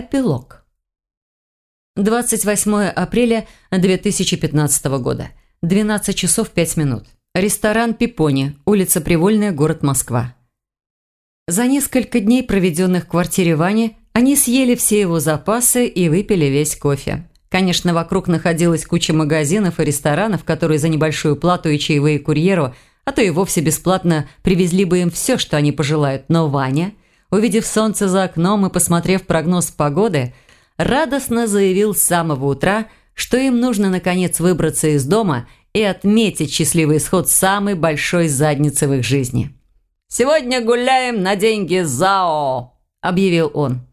Эпилог. 28 апреля 2015 года. 12 часов 5 минут. Ресторан «Пипони», улица Привольная, город Москва. За несколько дней, проведенных в квартире Вани, они съели все его запасы и выпили весь кофе. Конечно, вокруг находилась куча магазинов и ресторанов, которые за небольшую плату и чаевые курьеру, а то и вовсе бесплатно привезли бы им все, что они пожелают. Но Ваня, увидев солнце за окном и посмотрев прогноз погоды, радостно заявил с самого утра, что им нужно наконец выбраться из дома и отметить счастливый исход самой большой задницы в их жизни. «Сегодня гуляем на деньги ЗАО», – объявил он.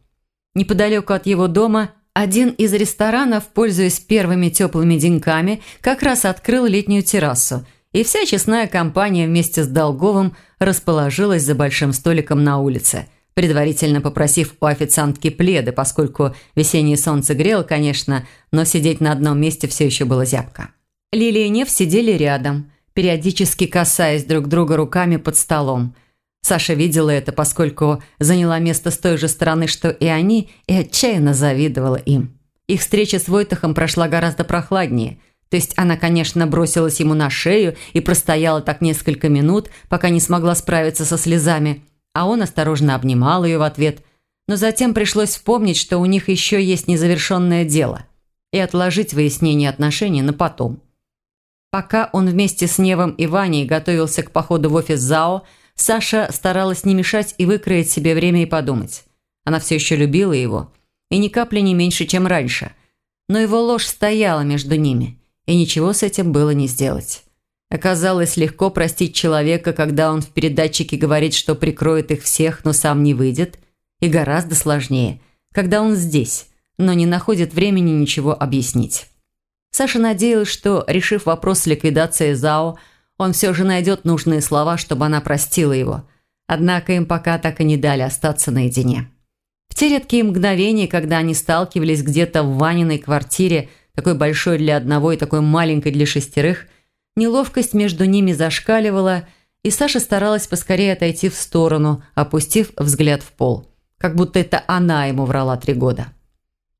Неподалеку от его дома один из ресторанов, пользуясь первыми теплыми деньками, как раз открыл летнюю террасу, и вся честная компания вместе с Долговым расположилась за большим столиком на улице, предварительно попросив у официантки пледы, поскольку весеннее солнце грело, конечно, но сидеть на одном месте все еще было зябко. Лилия и Нев сидели рядом, периодически касаясь друг друга руками под столом – Саша видела это, поскольку заняла место с той же стороны, что и они, и отчаянно завидовала им. Их встреча с Войтахом прошла гораздо прохладнее. То есть она, конечно, бросилась ему на шею и простояла так несколько минут, пока не смогла справиться со слезами, а он осторожно обнимал ее в ответ. Но затем пришлось вспомнить, что у них еще есть незавершенное дело, и отложить выяснение отношений на потом. Пока он вместе с Невом и Ваней готовился к походу в офис ЗАО, Саша старалась не мешать и выкроить себе время и подумать. Она все еще любила его, и ни капли не меньше, чем раньше. Но его ложь стояла между ними, и ничего с этим было не сделать. Оказалось, легко простить человека, когда он в передатчике говорит, что прикроет их всех, но сам не выйдет, и гораздо сложнее, когда он здесь, но не находит времени ничего объяснить. Саша надеялась, что, решив вопрос с ликвидацией ЗАО, он все же найдет нужные слова, чтобы она простила его. Однако им пока так и не дали остаться наедине. В те редкие мгновения, когда они сталкивались где-то в Ваниной квартире, такой большой для одного и такой маленькой для шестерых, неловкость между ними зашкаливала, и Саша старалась поскорее отойти в сторону, опустив взгляд в пол. Как будто это она ему врала три года.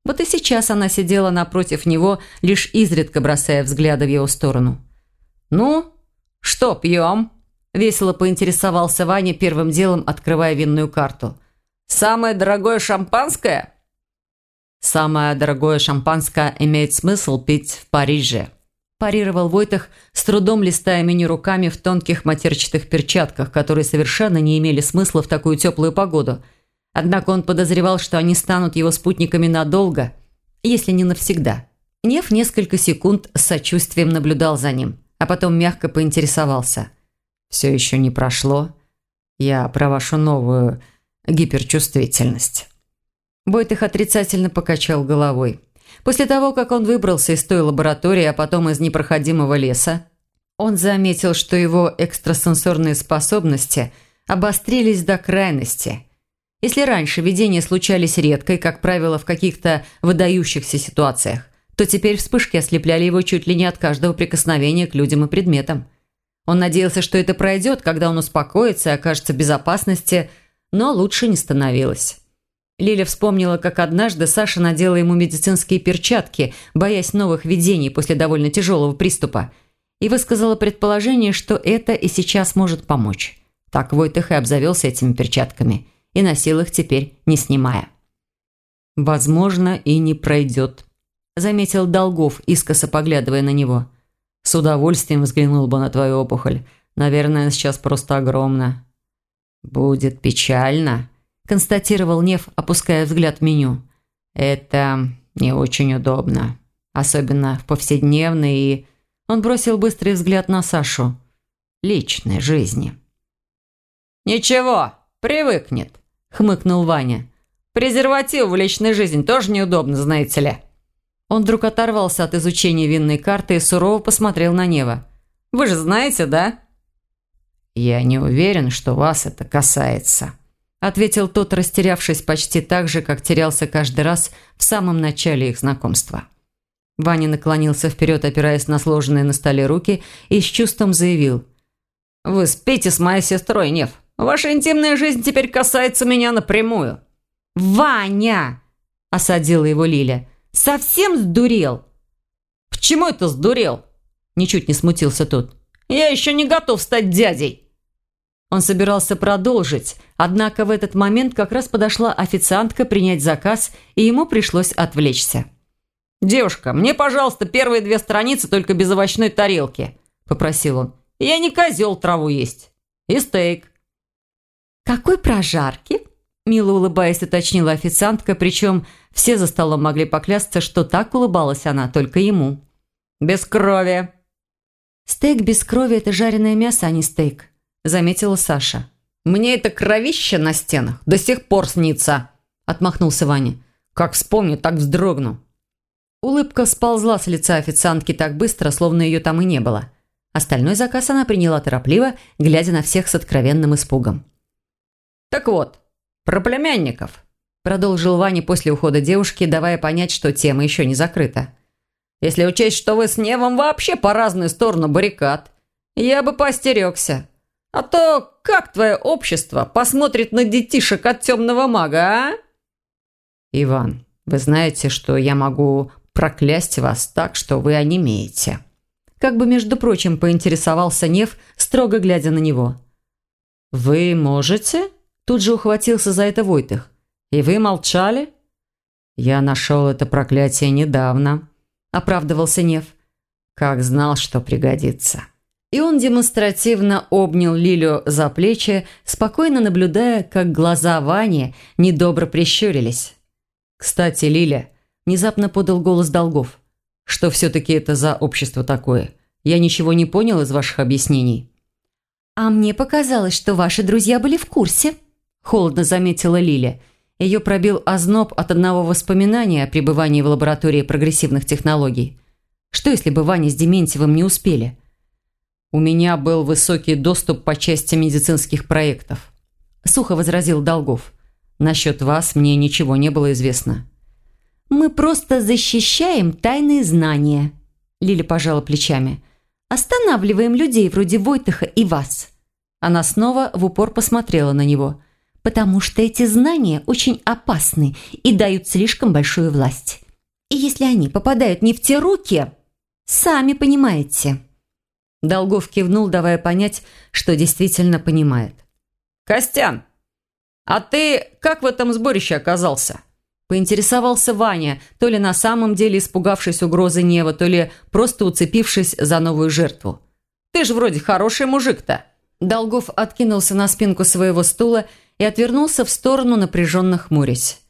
Вот и сейчас она сидела напротив него, лишь изредка бросая взгляды в его сторону. «Ну, «Что пьем?» – весело поинтересовался Ваня первым делом, открывая винную карту. «Самое дорогое шампанское?» «Самое дорогое шампанское имеет смысл пить в Париже», – парировал Войтах, с трудом листая меню руками в тонких матерчатых перчатках, которые совершенно не имели смысла в такую теплую погоду. Однако он подозревал, что они станут его спутниками надолго, если не навсегда. Нев несколько секунд с сочувствием наблюдал за ним – а потом мягко поинтересовался. «Все еще не прошло. Я про вашу новую гиперчувствительность». Бойтых отрицательно покачал головой. После того, как он выбрался из той лаборатории, а потом из непроходимого леса, он заметил, что его экстрасенсорные способности обострились до крайности. Если раньше видения случались редко и, как правило, в каких-то выдающихся ситуациях, то теперь вспышки ослепляли его чуть ли не от каждого прикосновения к людям и предметам. Он надеялся, что это пройдет, когда он успокоится и окажется в безопасности, но лучше не становилось. Лиля вспомнила, как однажды Саша надела ему медицинские перчатки, боясь новых видений после довольно тяжелого приступа, и высказала предположение, что это и сейчас может помочь. Так Войтых и обзавелся этими перчатками и носил их теперь, не снимая. «Возможно, и не пройдет», заметил Долгов, искоса поглядывая на него. «С удовольствием взглянул бы на твою опухоль. Наверное, сейчас просто огромно». «Будет печально», – констатировал Нев, опуская взгляд в меню. «Это не очень удобно. Особенно в повседневной и...» Он бросил быстрый взгляд на Сашу. «Личной жизни». «Ничего, привыкнет», – хмыкнул Ваня. «Презерватив в личной жизни тоже неудобно, знаете ли». Он вдруг оторвался от изучения винной карты и сурово посмотрел на Нева. «Вы же знаете, да?» «Я не уверен, что вас это касается», – ответил тот, растерявшись почти так же, как терялся каждый раз в самом начале их знакомства. Ваня наклонился вперед, опираясь на сложенные на столе руки, и с чувством заявил. «Вы спите с моей сестрой, Нев. Ваша интимная жизнь теперь касается меня напрямую». «Ваня!» осадила его Лиля. «Совсем сдурел?» «Почему это сдурел?» Ничуть не смутился тот. «Я еще не готов стать дядей!» Он собирался продолжить, однако в этот момент как раз подошла официантка принять заказ, и ему пришлось отвлечься. «Девушка, мне, пожалуйста, первые две страницы только без овощной тарелки», – попросил он. «Я не козел траву есть. И стейк». «Какой прожарки?» – мило улыбаясь, уточнила официантка, причем все за столом могли поклясться, что так улыбалась она только ему. «Без крови». «Стейк без крови – это жареное мясо, а не стейк», заметила Саша. «Мне это кровище на стенах до сих пор снится», – отмахнулся Ваня. «Как вспомню, так вздрогну». Улыбка сползла с лица официантки так быстро, словно ее там и не было. Остальной заказ она приняла торопливо, глядя на всех с откровенным испугом. «Так вот, про племянников», – продолжил Ваня после ухода девушки, давая понять, что тема еще не закрыта. «Если учесть, что вы с Невом вообще по разные стороны баррикад, я бы постерегся. А то как твое общество посмотрит на детишек от темного мага, а? Иван, вы знаете, что я могу проклясть вас так, что вы онемеете. Как бы, между прочим, поинтересовался Нев, строго глядя на него. «Вы можете?» Тут же ухватился за это Войтых. «И вы молчали?» «Я нашел это проклятие недавно», – оправдывался Нев. «Как знал, что пригодится». И он демонстративно обнял Лилю за плечи, спокойно наблюдая, как глаза Вани недобро прищурились. «Кстати, Лиля», – внезапно подал голос Долгов, – «что все-таки это за общество такое? Я ничего не понял из ваших объяснений». «А мне показалось, что ваши друзья были в курсе», – холодно заметила Лиля. Ее пробил озноб от одного воспоминания о пребывании в лаборатории прогрессивных технологий. Что если бы Ваня с Дементьевым не успели? У меня был высокий доступ по части медицинских проектов. Сухо возразил Долгов. Насчет вас мне ничего не было известно. Мы просто защищаем тайные знания. Лиля пожала плечами. Останавливаем людей вроде Войтыха и вас. Она снова в упор посмотрела на него. Потому что эти знания очень опасны и дают слишком большую власть. И если они попадают не в те руки, сами понимаете. Долгов кивнул, давая понять, что действительно понимает. «Костян, а ты как в этом сборище оказался?» Поинтересовался Ваня, то ли на самом деле испугавшись угрозы Нева, то ли просто уцепившись за новую жертву. «Ты же вроде хороший мужик-то!» Долгов откинулся на спинку своего стула и отвернулся в сторону, напряженно хмурясь.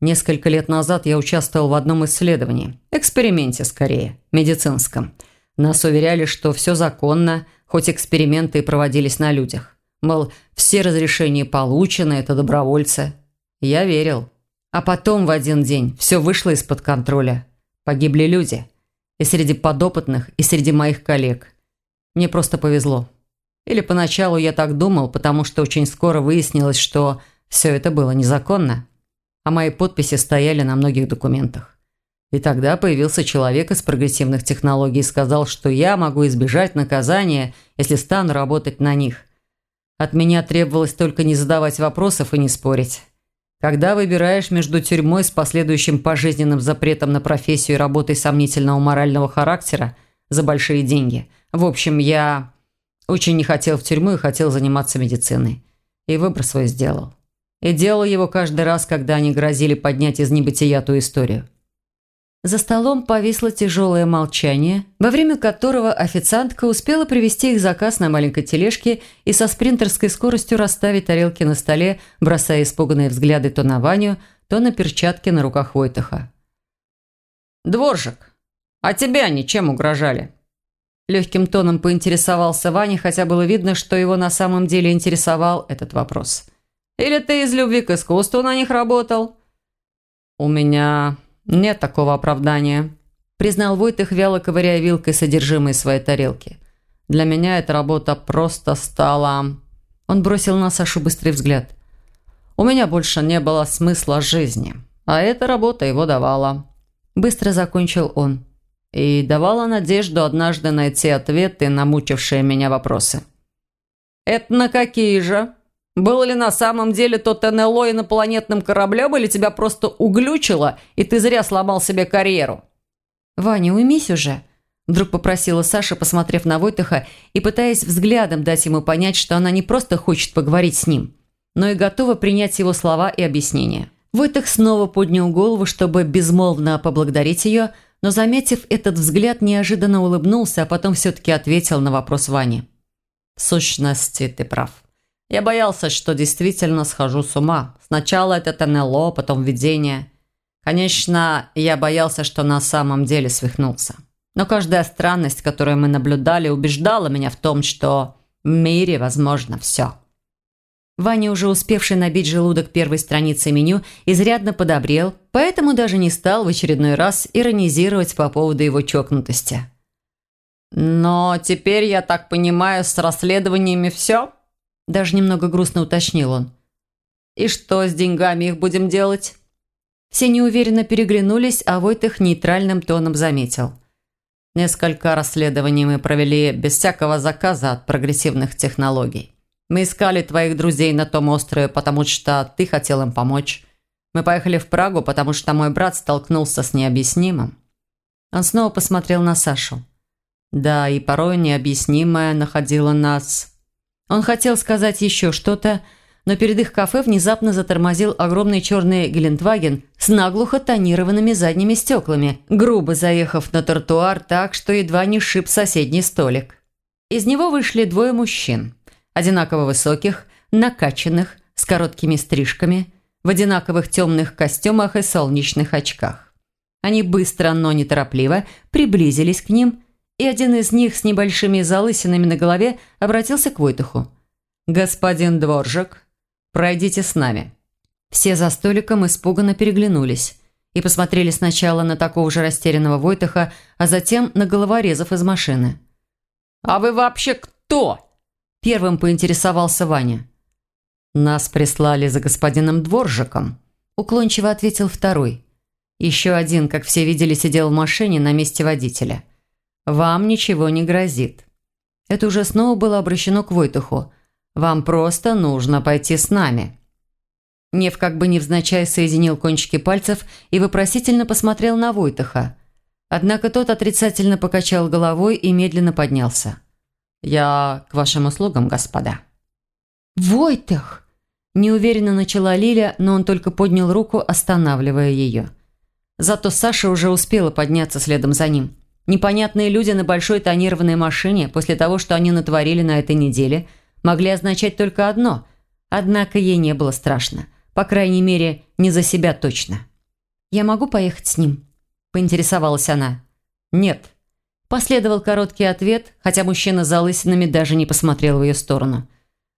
Несколько лет назад я участвовал в одном исследовании. Эксперименте, скорее, медицинском – нас уверяли, что все законно, хоть эксперименты и проводились на людях. Мол, все разрешения получены, это добровольцы. Я верил. А потом в один день все вышло из-под контроля. Погибли люди. И среди подопытных, и среди моих коллег. Мне просто повезло. Или поначалу я так думал, потому что очень скоро выяснилось, что все это было незаконно. А мои подписи стояли на многих документах. И тогда появился человек из прогрессивных технологий и сказал, что я могу избежать наказания, если стану работать на них. От меня требовалось только не задавать вопросов и не спорить. Когда выбираешь между тюрьмой с последующим пожизненным запретом на профессию и работой сомнительного морального характера за большие деньги. В общем, я очень не хотел в тюрьму и хотел заниматься медициной. И выбор свой сделал. И делал его каждый раз, когда они грозили поднять из небытия ту историю. За столом повисло тяжелое молчание, во время которого официантка успела привести их заказ на маленькой тележке и со спринтерской скоростью расставить тарелки на столе, бросая испуганные взгляды то на Ваню, то на перчатки на руках Войтаха. «Дворжик, а тебя они чем угрожали?» Легким тоном поинтересовался Ваня, хотя было видно, что его на самом деле интересовал этот вопрос. «Или ты из любви к искусству на них работал?» «У меня «Нет такого оправдания», – признал Войтых, вяло ковыряя вилкой содержимое своей тарелки. «Для меня эта работа просто стала...» Он бросил на Сашу быстрый взгляд. «У меня больше не было смысла жизни, а эта работа его давала». Быстро закончил он. И давала надежду однажды найти ответы на мучившие меня вопросы. «Это на какие же?» Было ли на самом деле тот НЛО инопланетным кораблем, или тебя просто углючило, и ты зря сломал себе карьеру?» «Ваня, уймись уже», – вдруг попросила Саша, посмотрев на Войтаха и пытаясь взглядом дать ему понять, что она не просто хочет поговорить с ним, но и готова принять его слова и объяснения. Войтах снова поднял голову, чтобы безмолвно поблагодарить ее, но, заметив этот взгляд, неожиданно улыбнулся, а потом все-таки ответил на вопрос Вани. «В сущности, ты прав. Я боялся, что действительно схожу с ума. Сначала это НЛО, потом видение. Конечно, я боялся, что на самом деле свихнулся. Но каждая странность, которую мы наблюдали, убеждала меня в том, что в мире возможно все». Ваня, уже успевший набить желудок первой страницы меню, изрядно подобрел, поэтому даже не стал в очередной раз иронизировать по поводу его чокнутости. «Но теперь, я так понимаю, с расследованиями все?» Даже немного грустно уточнил он. «И что с деньгами их будем делать?» Все неуверенно переглянулись, а Войтых нейтральным тоном заметил. «Несколько расследований мы провели без всякого заказа от прогрессивных технологий. Мы искали твоих друзей на том острове, потому что ты хотел им помочь. Мы поехали в Прагу, потому что мой брат столкнулся с необъяснимым». Он снова посмотрел на Сашу. «Да, и порой необъяснимое находило нас». Он хотел сказать еще что-то, но перед их кафе внезапно затормозил огромный черный Гелендваген с наглухо тонированными задними стеклами, грубо заехав на тротуар так, что едва не шиб соседний столик. Из него вышли двое мужчин одинаково высоких, накачанных, с короткими стрижками, в одинаковых темных костюмах и солнечных очках. Они быстро, но неторопливо приблизились к ним, и один из них с небольшими залысинами на голове обратился к Войтуху. «Господин Дворжик, пройдите с нами». Все за столиком испуганно переглянулись и посмотрели сначала на такого же растерянного Войтаха, а затем на головорезов из машины. «А вы вообще кто?» Первым поинтересовался Ваня. «Нас прислали за господином Дворжиком», – уклончиво ответил второй. Еще один, как все видели, сидел в машине на месте водителя. «Вам ничего не грозит». Это уже снова было обращено к Войтуху. «Вам просто нужно пойти с нами». Нев как бы невзначай соединил кончики пальцев и вопросительно посмотрел на Войтаха. Однако тот отрицательно покачал головой и медленно поднялся. «Я к вашим услугам, господа». «Войтах!» Неуверенно начала Лиля, но он только поднял руку, останавливая ее. Зато Саша уже успела подняться следом за ним. Непонятные люди на большой тонированной машине после того, что они натворили на этой неделе, могли означать только одно. Однако ей не было страшно. По крайней мере, не за себя точно. «Я могу поехать с ним?» – поинтересовалась она. «Нет», Последовал короткий ответ, хотя мужчина за лысинами даже не посмотрел в ее сторону.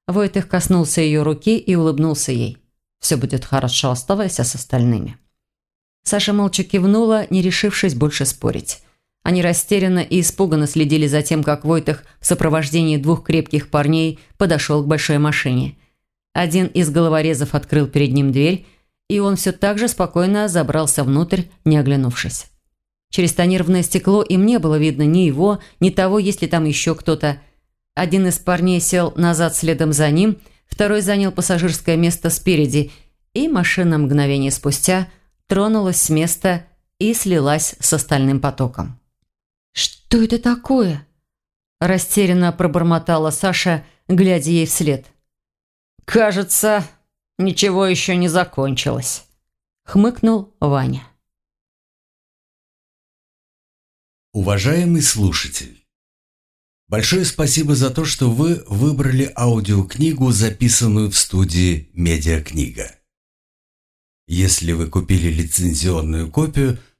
Войтых коснулся ее руки и улыбнулся ей. «Все будет хорошо, оставайся с остальными». Саша молча кивнула, не решившись больше спорить. Они растерянно и испуганно следили за тем, как Войтых в сопровождении двух крепких парней подошел к большой машине. Один из головорезов открыл перед ним дверь, и он все так же спокойно забрался внутрь, не оглянувшись. Через тонированное стекло им не было видно ни его, ни того, есть ли там еще кто-то. Один из парней сел назад следом за ним, второй занял пассажирское место спереди, и машина мгновение спустя тронулась с места и слилась с остальным потоком. «Что это такое?» Растерянно пробормотала Саша, глядя ей вслед. «Кажется, ничего еще не закончилось», — хмыкнул Ваня. Уважаемый слушатель, большое спасибо за то, что вы выбрали аудиокнигу, записанную в студии «Медиакнига». Если вы купили лицензионную копию,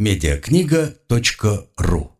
медиакнига.ру